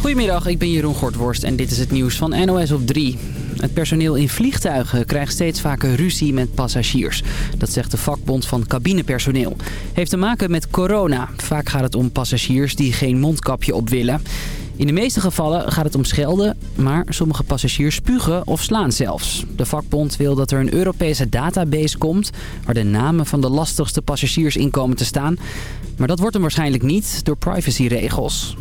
Goedemiddag, ik ben Jeroen Gortworst en dit is het nieuws van NOS op 3. Het personeel in vliegtuigen krijgt steeds vaker ruzie met passagiers. Dat zegt de vakbond van cabinepersoneel. Heeft te maken met corona. Vaak gaat het om passagiers die geen mondkapje op willen. In de meeste gevallen gaat het om schelden, maar sommige passagiers spugen of slaan zelfs. De vakbond wil dat er een Europese database komt waar de namen van de lastigste passagiers in komen te staan. Maar dat wordt hem waarschijnlijk niet door privacyregels.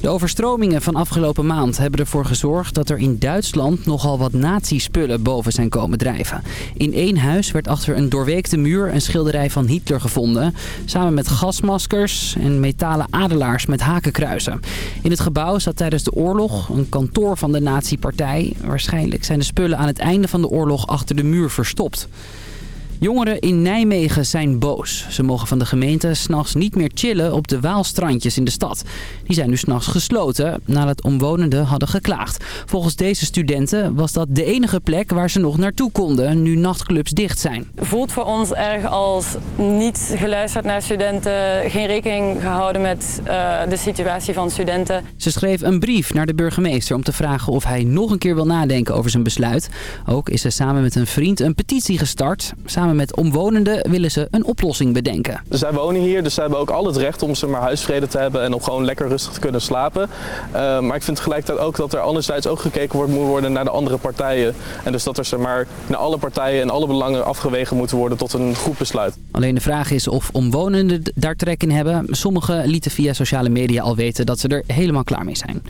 De overstromingen van afgelopen maand hebben ervoor gezorgd dat er in Duitsland nogal wat nazi-spullen boven zijn komen drijven. In één huis werd achter een doorweekte muur een schilderij van Hitler gevonden. Samen met gasmaskers en metalen adelaars met hakenkruisen. In het gebouw zat tijdens de oorlog een kantoor van de nazi-partij. Waarschijnlijk zijn de spullen aan het einde van de oorlog achter de muur verstopt. Jongeren in Nijmegen zijn boos. Ze mogen van de gemeente s'nachts niet meer chillen op de Waalstrandjes in de stad. Die zijn nu s'nachts gesloten nadat omwonenden hadden geklaagd. Volgens deze studenten was dat de enige plek waar ze nog naartoe konden nu nachtclubs dicht zijn. voelt voor ons erg als niet geluisterd naar studenten, geen rekening gehouden met uh, de situatie van studenten. Ze schreef een brief naar de burgemeester om te vragen of hij nog een keer wil nadenken over zijn besluit. Ook is ze samen met een vriend een petitie gestart. Samen met omwonenden willen ze een oplossing bedenken. Zij wonen hier, dus ze hebben ook al het recht om ze maar huisvrede te hebben en om gewoon lekker rustig te kunnen slapen. Uh, maar ik vind tegelijkertijd ook dat er anderzijds ook gekeken wordt, moet worden naar de andere partijen. En dus dat er zeg maar, naar alle partijen en alle belangen afgewegen moeten worden tot een goed besluit. Alleen de vraag is of omwonenden daar trek in hebben. Sommigen lieten via sociale media al weten dat ze er helemaal klaar mee zijn.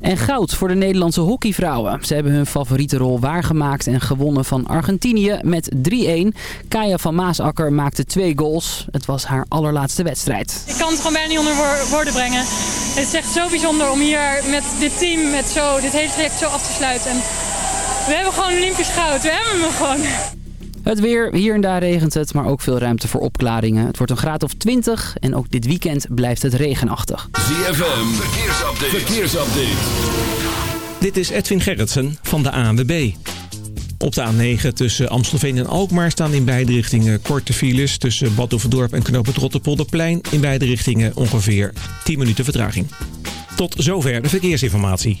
En goud voor de Nederlandse hockeyvrouwen. Ze hebben hun favoriete rol waargemaakt en gewonnen van Argentinië met 3-1. Kaya van Maasakker maakte twee goals. Het was haar allerlaatste wedstrijd. Ik kan het gewoon bijna niet onder woorden brengen. Het is echt zo bijzonder om hier met dit team, met zo, dit hele traject zo af te sluiten. En we hebben gewoon Olympisch goud. We hebben hem gewoon. Het weer, hier en daar regent het, maar ook veel ruimte voor opklaringen. Het wordt een graad of 20 en ook dit weekend blijft het regenachtig. ZFM, verkeersupdate. verkeersupdate. Dit is Edwin Gerritsen van de ANWB. Op de A9 tussen Amstelveen en Alkmaar staan in beide richtingen korte files... tussen Bad Oeverdorp en Knoop het Rotterpolderplein. In beide richtingen ongeveer 10 minuten vertraging. Tot zover de verkeersinformatie.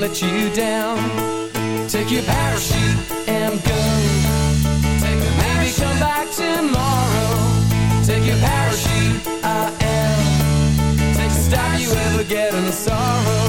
Let you down. Take your parachute and go. Take a Maybe come back tomorrow. Take your parachute, I am. Take to stop you ever getting sorrow.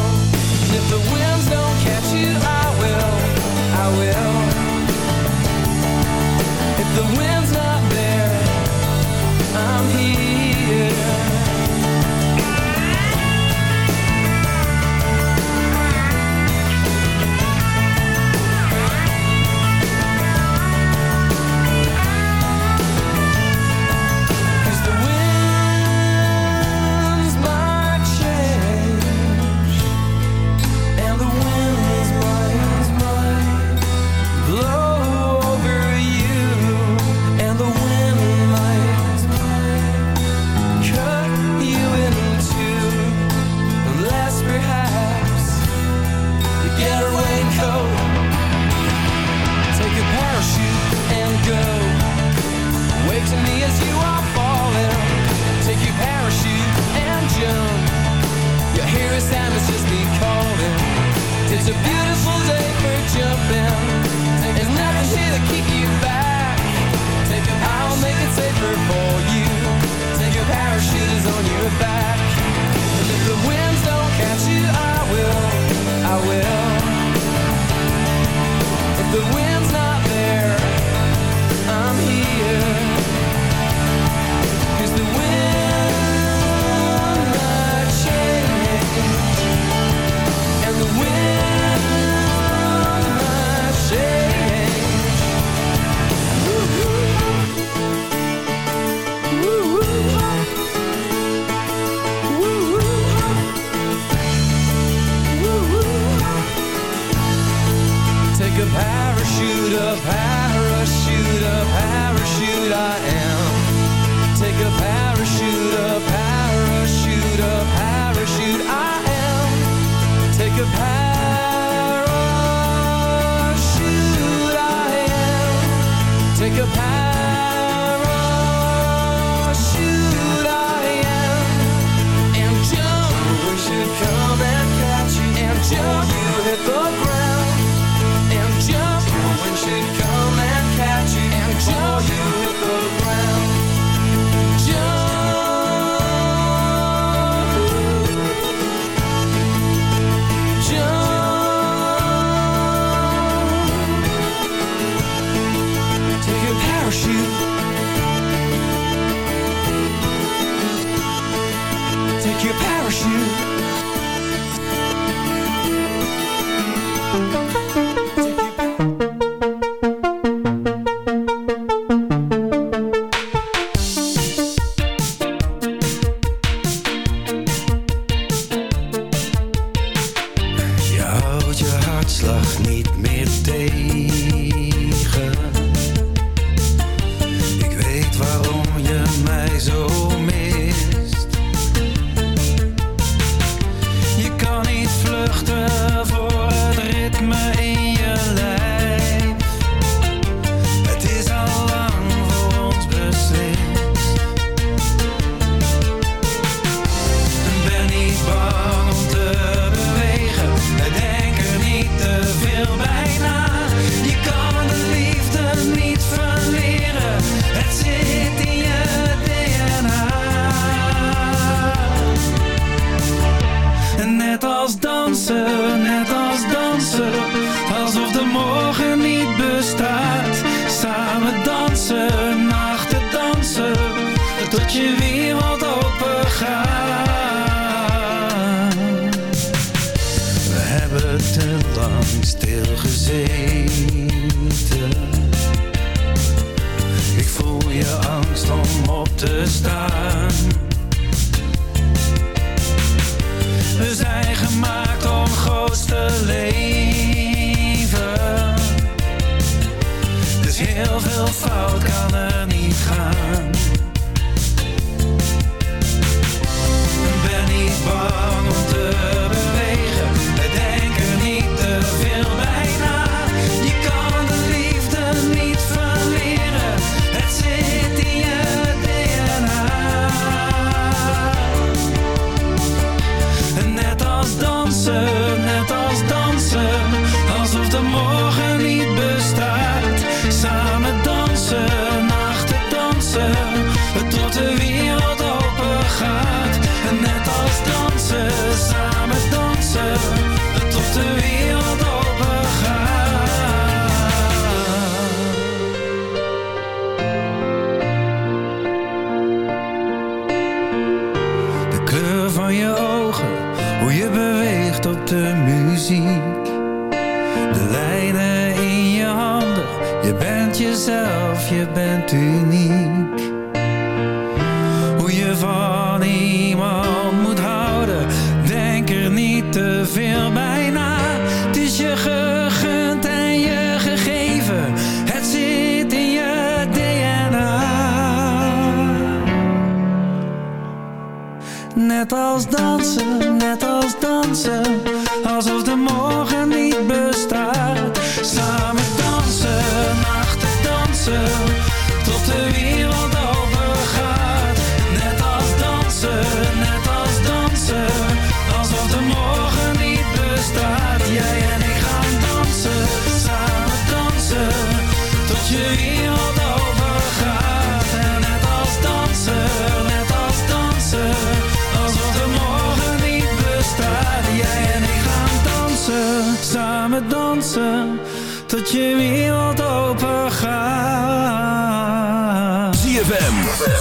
Lacht niet meer tegen.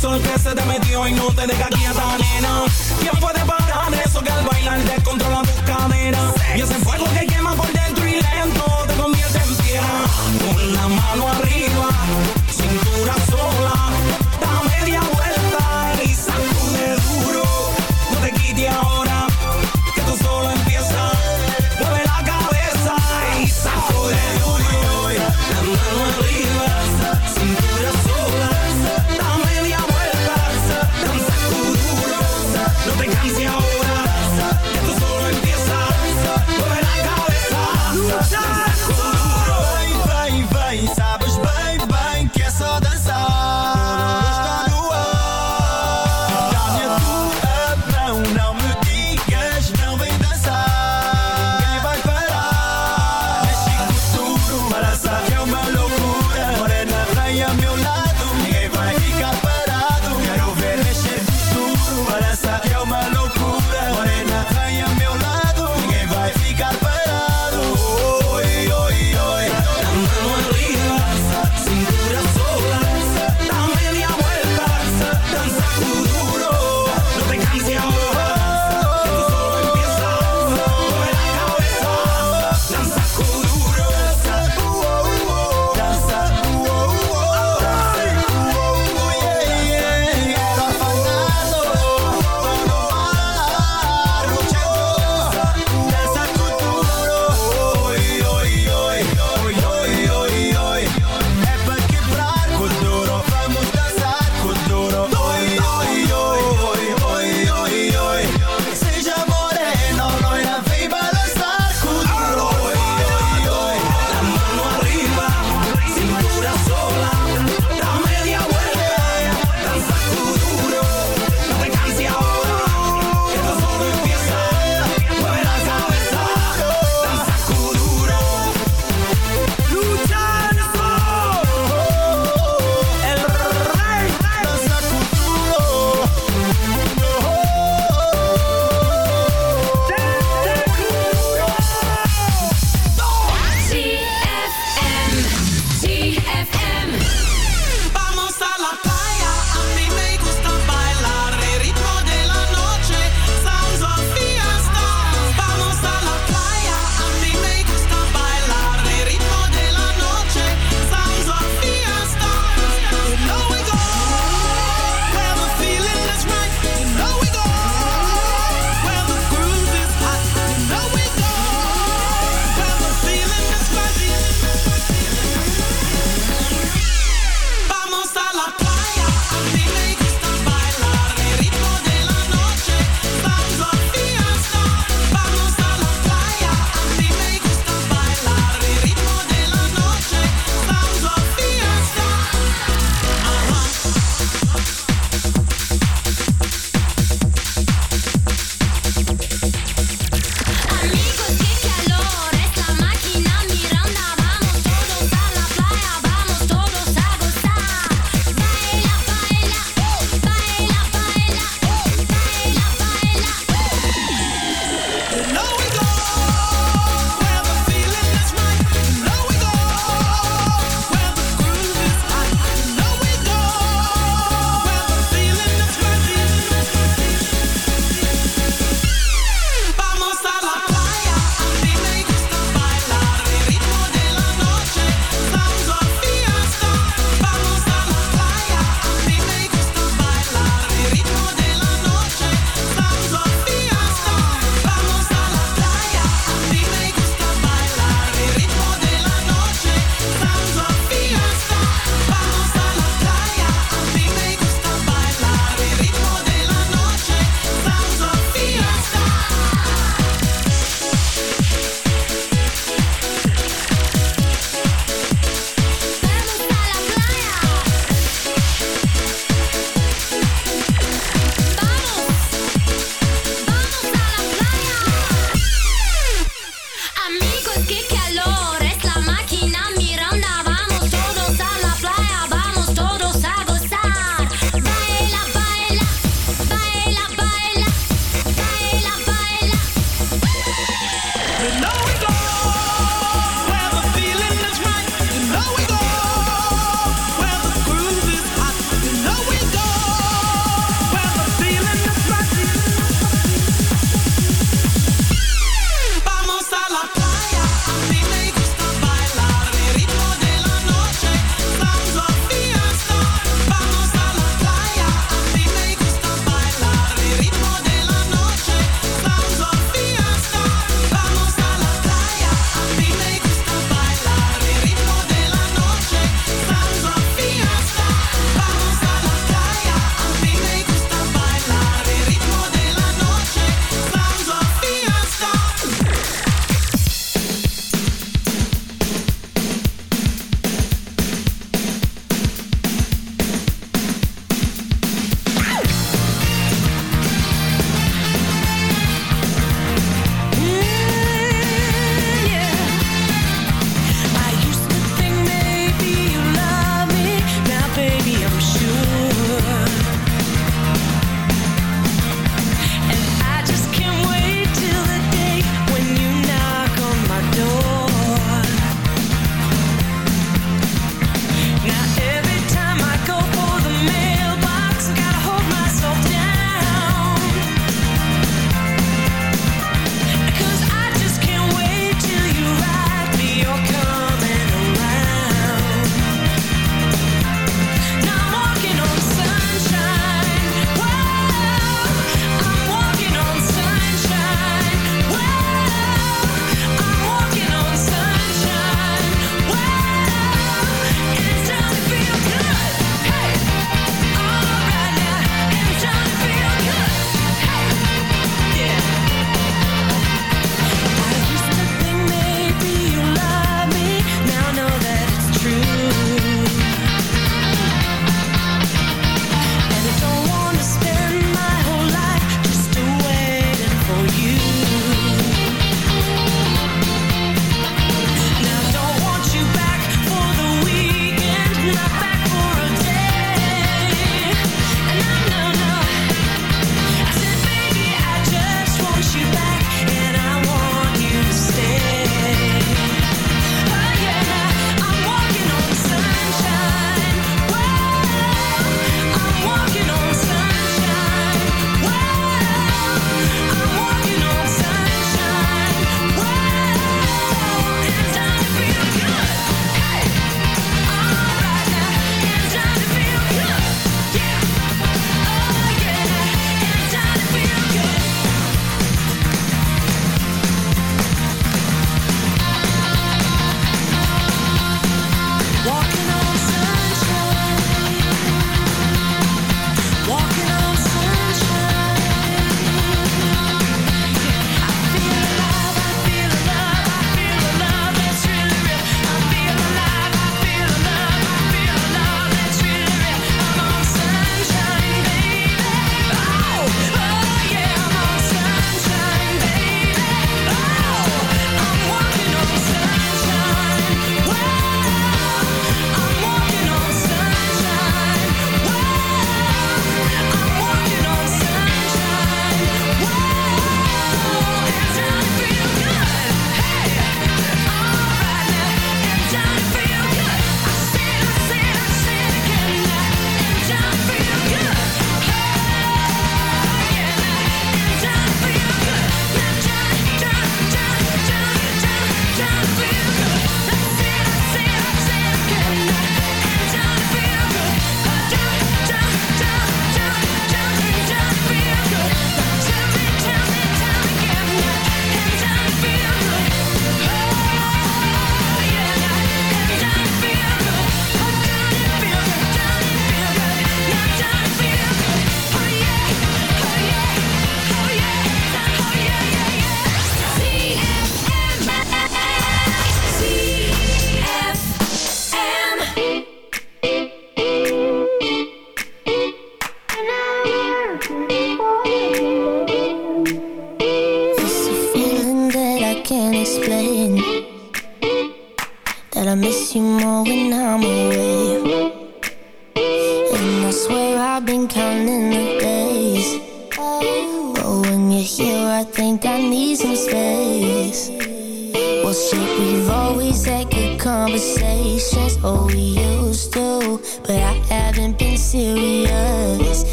Se te metió y no te deja quieta,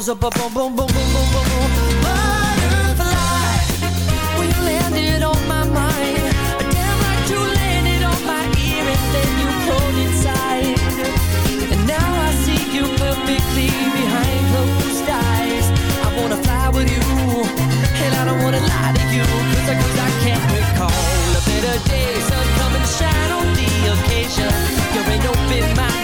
zup, ba-bum, zup, ba-bum, bum, bum, bum, bum, bum. Butterfly, when you landed on my mind, damn like you landed on my ear and then you pulled inside. And now I see you perfectly behind closed eyes. I wanna fly with you, and I don't wanna lie to you, cause I, cause I can't recall a better day. Sun come and shine on the occasion. You're an open-minded lady,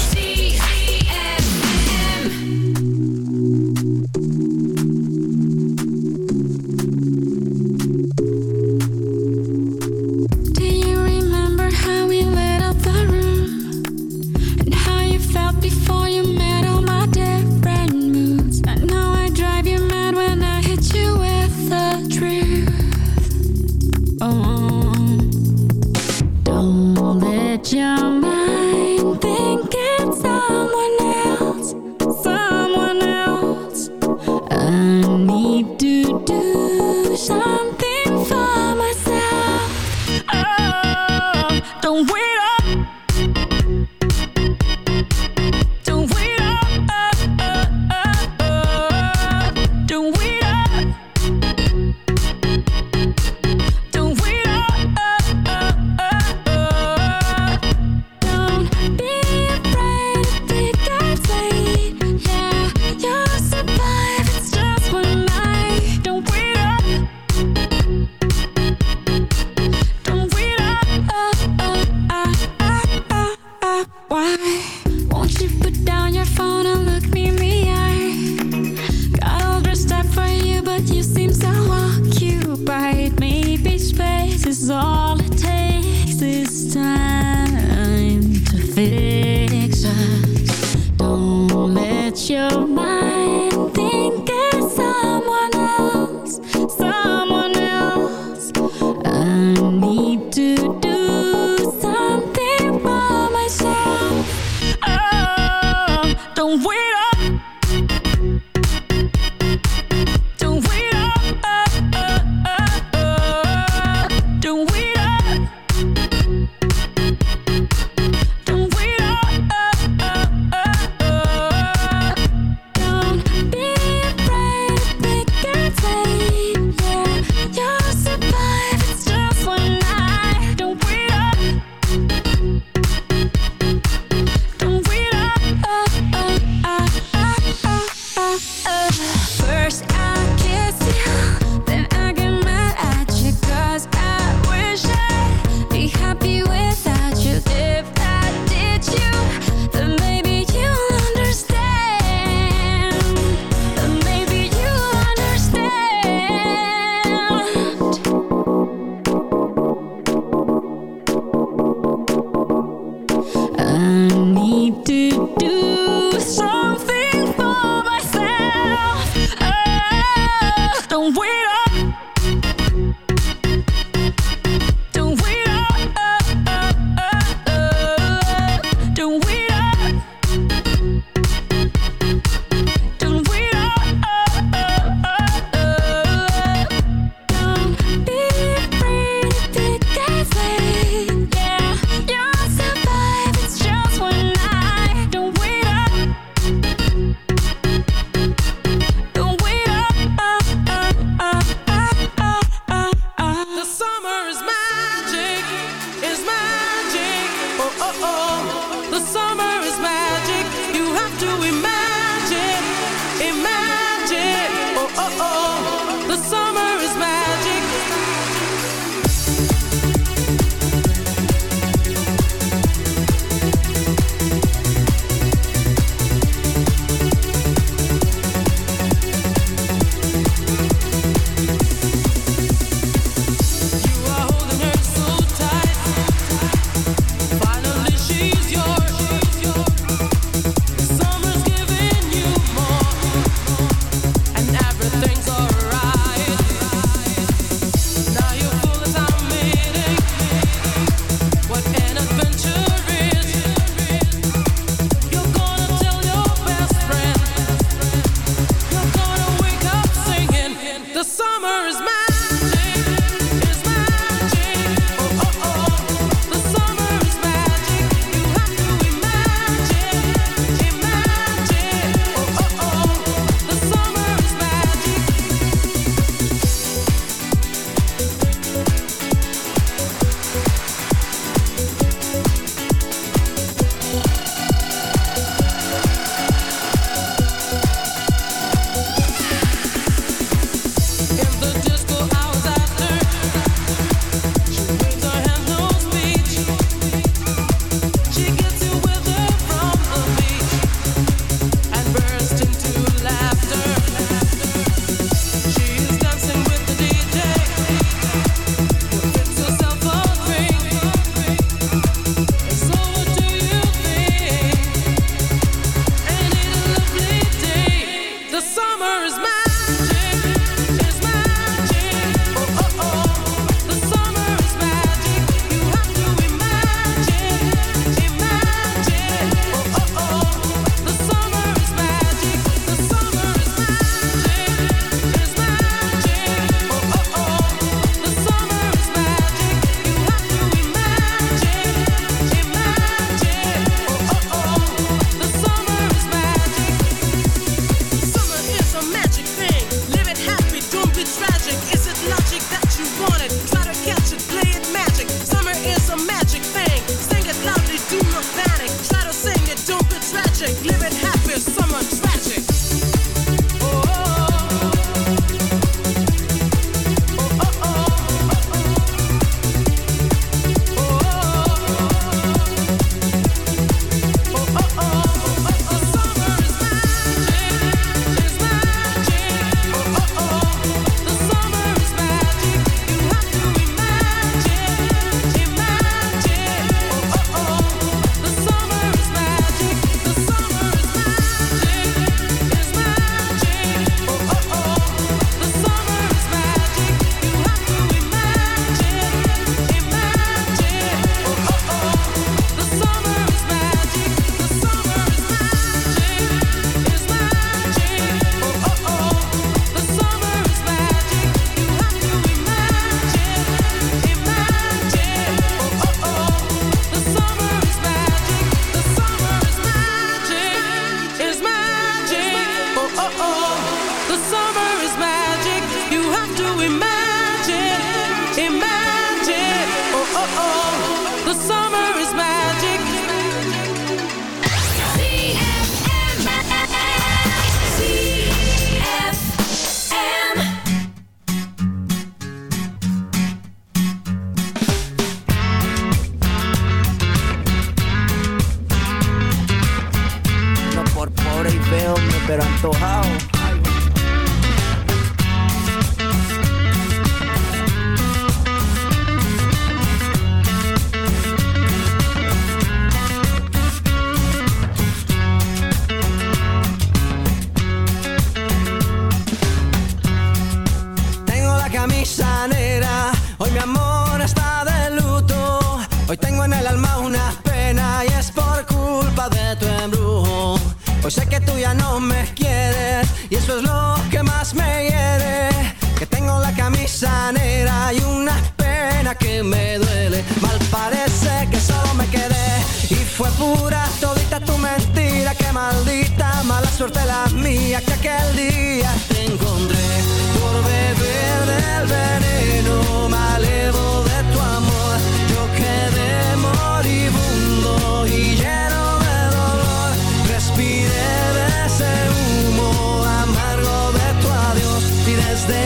Es lo que más me hiere. Que tengo la camisa negra y una pena que me duele. Mal parece que solo me quedé y fue pura todita tu mentira. Que maldita mala suerte la mía que aquel día te encontré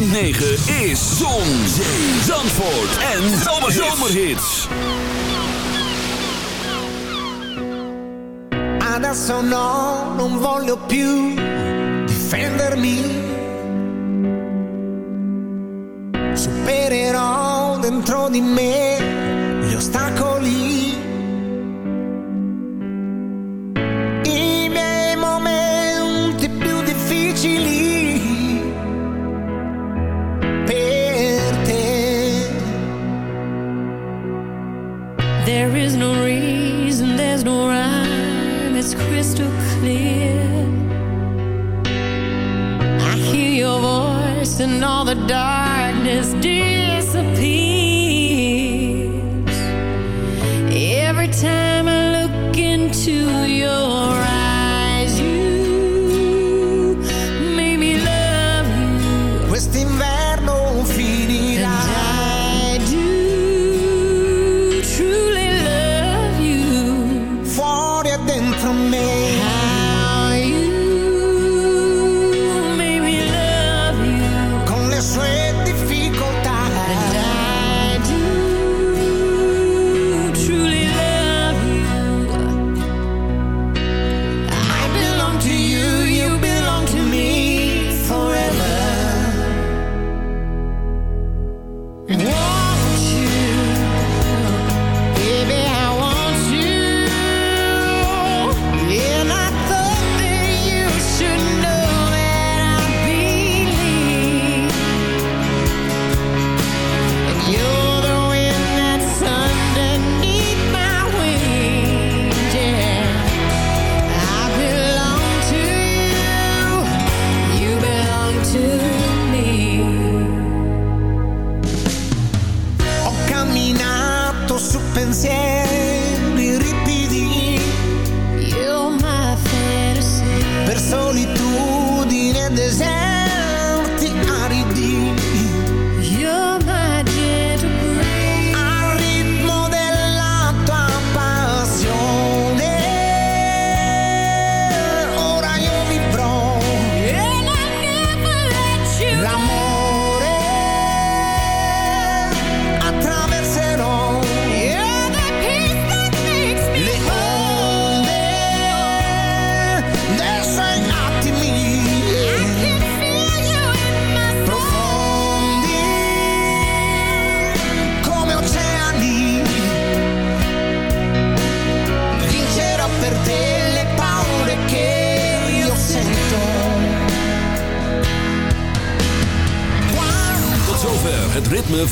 106.9 is Zon, Zee, Zandvoort en Zomerhits. Adesso no, non voglio più difendermi. Supererò dentro di me